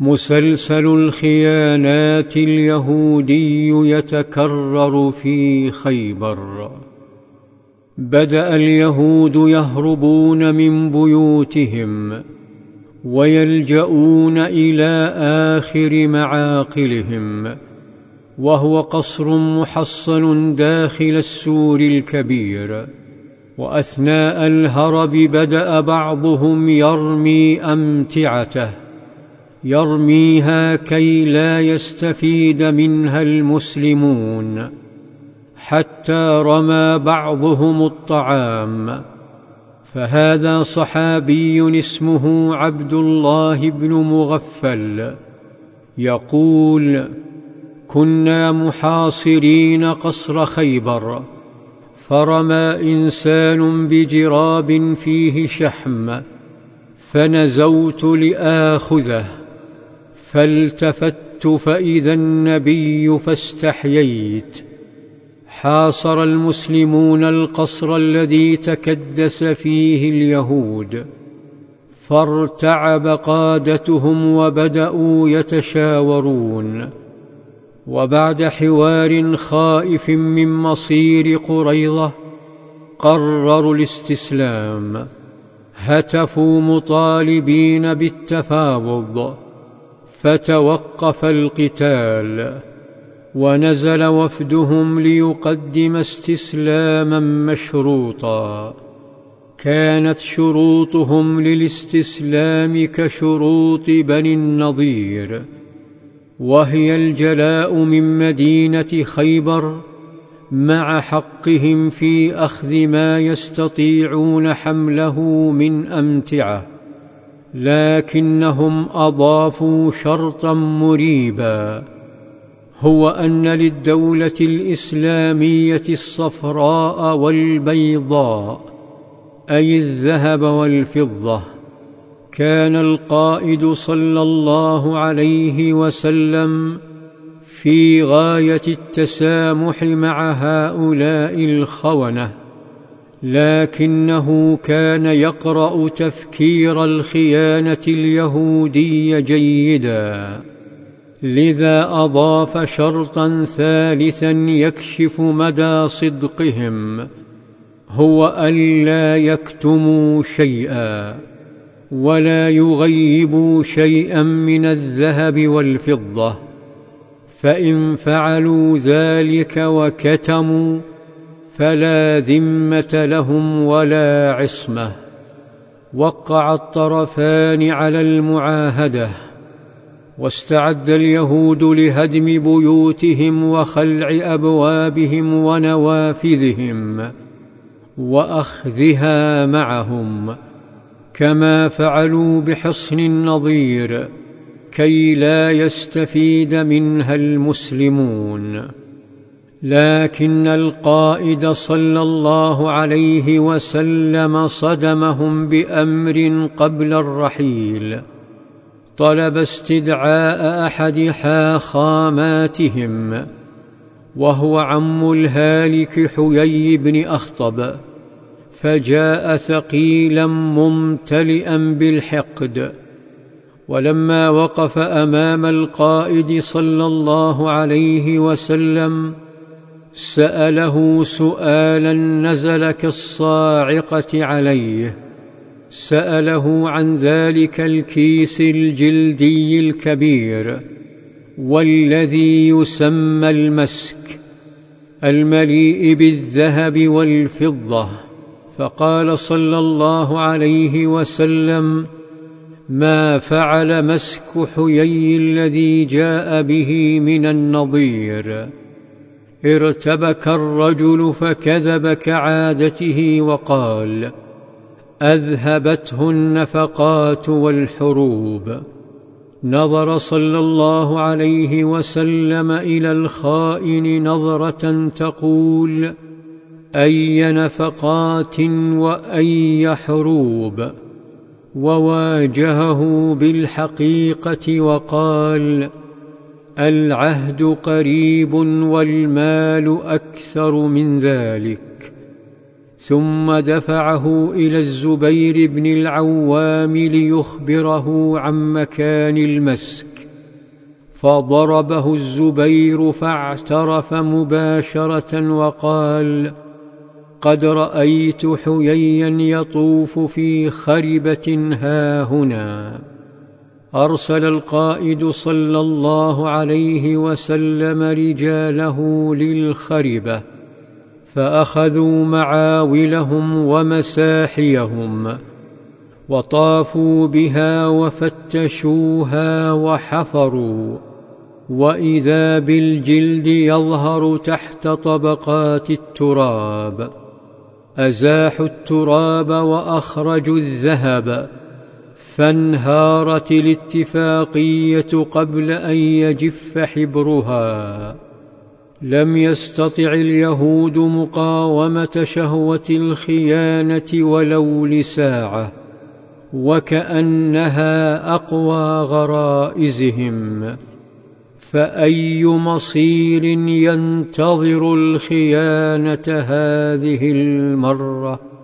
مسلسل الخيانات اليهودي يتكرر في خيبر. بدأ اليهود يهربون من بيوتهم ويلجؤون إلى آخر معاقلهم وهو قصر محصن داخل السور الكبير. وأثناء الهرب بدأ بعضهم يرمي أمتعته. يرميها كي لا يستفيد منها المسلمون حتى رمى بعضهم الطعام. فهذا صحابي اسمه عبد الله بن مغفل يقول كنا محاصرين قصر خيبر فرمى إنسان بجراب فيه شحم فنزوت لآخذه فالتفت فإذا النبي فاستحييت. حاصر المسلمون القصر الذي تكدس فيه اليهود. فارتعب قادتهم وبدأوا يتشاورون. وبعد حوار خائف من مصير قريضه قرروا الاستسلام. هتفوا مطالبين بالتفاوض. فتوقف القتال ونزل وفدهم ليقدم استسلاما مشروطا. كانت شروطهم للاستسلام كشروط بني النضير وهي الجلاء من مدينة خيبر مع حقهم في أخذ ما يستطيعون حمله من أمتعة. لكنهم أضافوا شرطا مريبا هو أن للدولة الإسلامية الصفراء والبيضاء أي الذهب والفضة كان القائد صلى الله عليه وسلم في غاية التسامح مع هؤلاء الخونة. لكنه كان يقرأ تفكير الخيانة اليهودي جيدا. لذا أضاف شرطا ثالثا يكشف مدى صدقهم هو ألا يكتموا شيئا ولا يغيبوا شيئا من الذهب والفضة فإن فعلوا ذلك وكتموا فلا ذمة لهم ولا عصمة. وقع الطرفان على المعاهدة. واستعد اليهود لهدم بيوتهم وخلع أبوابهم ونوافذهم وأخذها معهم. كما فعلوا بحصن النظير كي لا يستفيد منها المسلمون. لكن القائد صلى الله عليه وسلم صدمهم بأمر قبل الرحيل. طلب استدعاء أحد حاخاماتهم وهو عم الهالك حيي بن أخطب فجاء ثقيلا ممتلئا بالحقد. ولما وقف أمام القائد صلى الله عليه وسلم سأله سؤالا نزل كالصاعقة عليه. سأله عن ذلك الكيس الجلدي الكبير والذي يسمى المسك المليء بالذهب والفضة. فقال صلى الله عليه وسلم ما فعل مسك حيي الذي جاء به من النظير. ارتبك الرجل فكذب كعادته وقال أذهبته النفقات والحروب. نظر صلى الله عليه وسلم إلى الخائن نظرة تقول أي نفقات وأي حروب؟ وواجهه بالحقيقة وقال العهد قريب والمال أكثر من ذلك. ثم دفعه إلى الزبير بن العوام ليخبره عن مكان المسك. فضربه الزبير فاعترف مباشرة وقال قد رأيت حييا يطوف في خربة هاهنا أرسل القائد صلى الله عليه وسلم رجاله للخربة فأخذوا معاولهم ومساحيهم وطافوا بها وفتشوها وحفروا وإذا بالجلد يظهر تحت طبقات التراب أزاحوا التراب وأخرجوا الذهب فانهارت الاتفاقية قبل أن يجف حبرها. لم يستطع اليهود مقاومة شهوة الخيانة ولو لساعة وكأنها أقوى غرائزهم. فأي مصير ينتظر الخيانة هذه المرة؟